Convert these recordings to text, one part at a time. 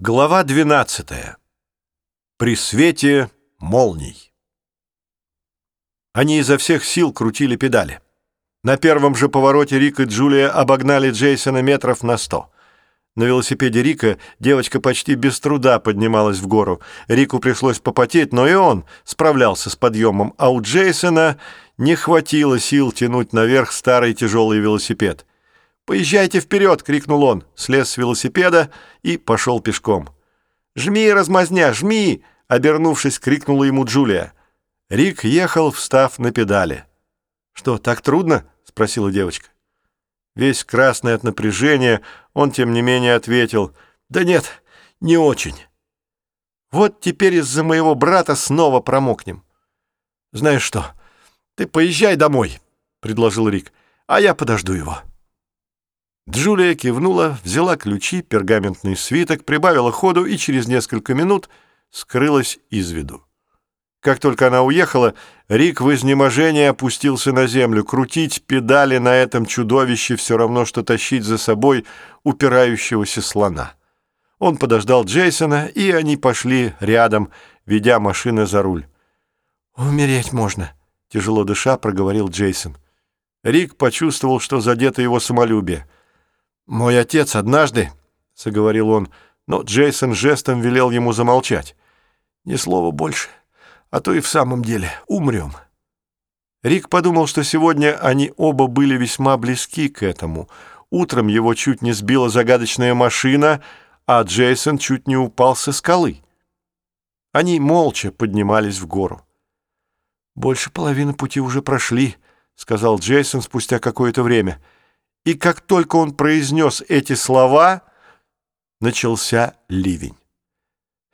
Глава 12. При свете молний. Они изо всех сил крутили педали. На первом же повороте Рик и Джулия обогнали Джейсона метров на сто. На велосипеде Рика девочка почти без труда поднималась в гору. Рику пришлось попотеть, но и он справлялся с подъемом, а у Джейсона не хватило сил тянуть наверх старый тяжелый велосипед. «Поезжайте вперед!» — крикнул он, слез с велосипеда и пошел пешком. «Жми, размазня, жми!» — обернувшись, крикнула ему Джулия. Рик ехал, встав на педали. «Что, так трудно?» — спросила девочка. Весь красный от напряжения, он, тем не менее, ответил. «Да нет, не очень. Вот теперь из-за моего брата снова промокнем. Знаешь что, ты поезжай домой», — предложил Рик, — «а я подожду его». Джулия кивнула, взяла ключи, пергаментный свиток, прибавила ходу и через несколько минут скрылась из виду. Как только она уехала, Рик в изнеможении опустился на землю. Крутить педали на этом чудовище все равно, что тащить за собой упирающегося слона. Он подождал Джейсона, и они пошли рядом, ведя машины за руль. «Умереть можно», — тяжело дыша проговорил Джейсон. Рик почувствовал, что задето его самолюбие — «Мой отец однажды», — заговорил он, но Джейсон жестом велел ему замолчать. «Ни слова больше, а то и в самом деле умрем». Рик подумал, что сегодня они оба были весьма близки к этому. Утром его чуть не сбила загадочная машина, а Джейсон чуть не упал со скалы. Они молча поднимались в гору. «Больше половины пути уже прошли», — сказал Джейсон спустя какое-то время — и как только он произнес эти слова, начался ливень.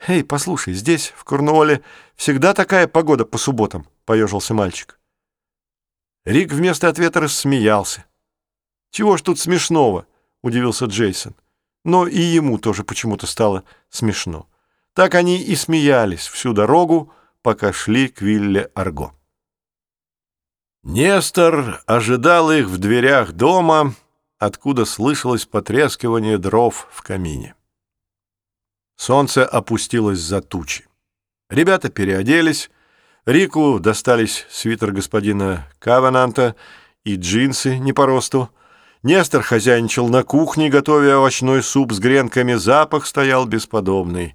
«Эй, послушай, здесь, в Корнуолле, всегда такая погода по субботам», — поежился мальчик. Рик вместо ответа рассмеялся. «Чего ж тут смешного?» — удивился Джейсон. Но и ему тоже почему-то стало смешно. Так они и смеялись всю дорогу, пока шли к вилле Арго. Нестор ожидал их в дверях дома, откуда слышалось потрескивание дров в камине. Солнце опустилось за тучи. Ребята переоделись, Рику достались свитер господина Кавананта и джинсы не по росту. Нестор хозяйничал на кухне, готовя овощной суп с гренками, запах стоял бесподобный.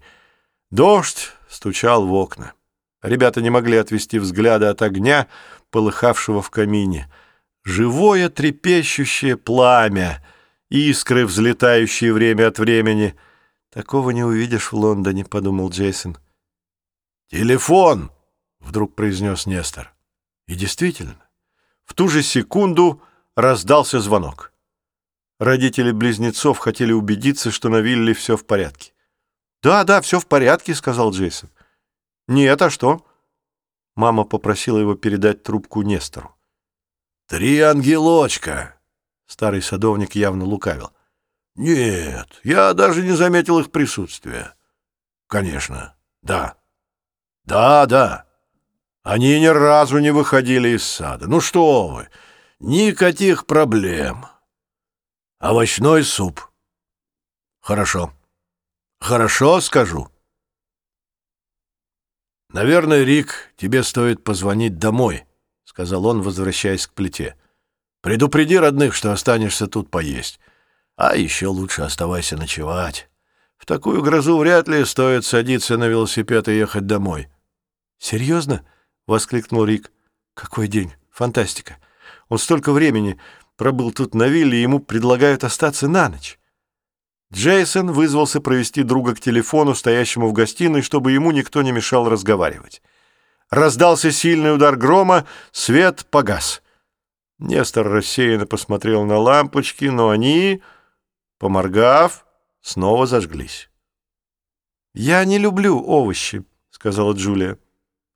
Дождь стучал в окна. Ребята не могли отвести взгляда от огня, полыхавшего в камине — живое трепещущее пламя, искры, взлетающие время от времени. Такого не увидишь в Лондоне, — подумал Джейсон. «Телефон!» — вдруг произнес Нестор. И действительно, в ту же секунду раздался звонок. Родители близнецов хотели убедиться, что на вилле все в порядке. «Да, да, все в порядке», — сказал Джейсон. «Нет, а что?» Мама попросила его передать трубку Нестору. «Три ангелочка!» Старый садовник явно лукавил. «Нет, я даже не заметил их присутствия». «Конечно, да. Да, да. Они ни разу не выходили из сада. Ну что вы, никаких проблем. Овощной суп. Хорошо. Хорошо, скажу». «Наверное, Рик, тебе стоит позвонить домой» сказал он, возвращаясь к плите. «Предупреди родных, что останешься тут поесть. А еще лучше оставайся ночевать. В такую грозу вряд ли стоит садиться на велосипед и ехать домой». «Серьезно?» — воскликнул Рик. «Какой день! Фантастика! Он столько времени пробыл тут на вилле, и ему предлагают остаться на ночь». Джейсон вызвался провести друга к телефону, стоящему в гостиной, чтобы ему никто не мешал разговаривать. Раздался сильный удар грома, свет погас. Нестор рассеянно посмотрел на лампочки, но они, поморгав, снова зажглись. «Я не люблю овощи», — сказала Джулия.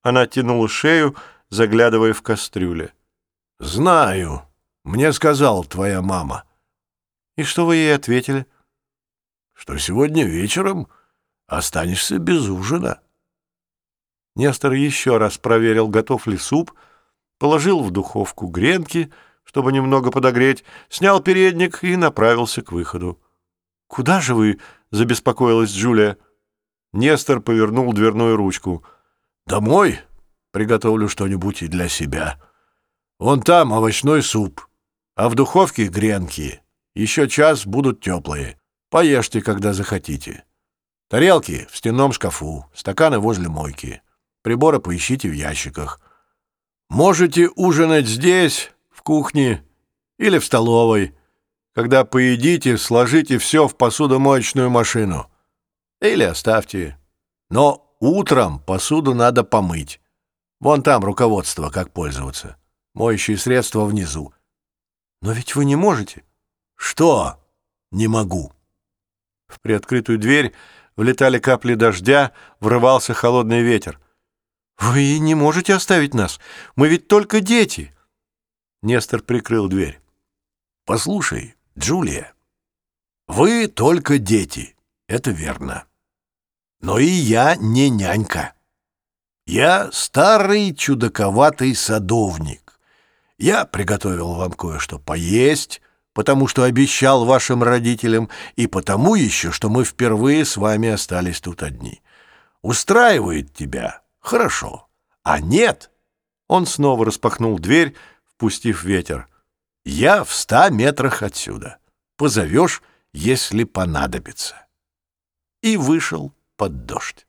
Она тянула шею, заглядывая в кастрюлю. «Знаю. Мне сказал твоя мама». «И что вы ей ответили?» «Что сегодня вечером останешься без ужина». Нестор еще раз проверил, готов ли суп, положил в духовку гренки, чтобы немного подогреть, снял передник и направился к выходу. «Куда же вы?» — забеспокоилась Джулия. Нестор повернул дверную ручку. «Домой приготовлю что-нибудь и для себя. Вон там овощной суп, а в духовке гренки. Еще час будут теплые. Поешьте, когда захотите. Тарелки в стенном шкафу, стаканы возле мойки. Приборы поищите в ящиках. Можете ужинать здесь, в кухне или в столовой». Когда поедите, сложите все в посудомоечную машину. Или оставьте. Но утром посуду надо помыть. Вон там руководство, как пользоваться. Моющие средства внизу. Но ведь вы не можете. Что не могу? В приоткрытую дверь влетали капли дождя, врывался холодный ветер. «Вы не можете оставить нас. Мы ведь только дети!» Нестор прикрыл дверь. «Послушай, Джулия, вы только дети, это верно. Но и я не нянька. Я старый чудаковатый садовник. Я приготовил вам кое-что поесть, потому что обещал вашим родителям, и потому еще, что мы впервые с вами остались тут одни. Устраивает тебя? Хорошо. А нет? Он снова распахнул дверь, впустив ветер. Я в ста метрах отсюда. Позовешь, если понадобится. И вышел под дождь.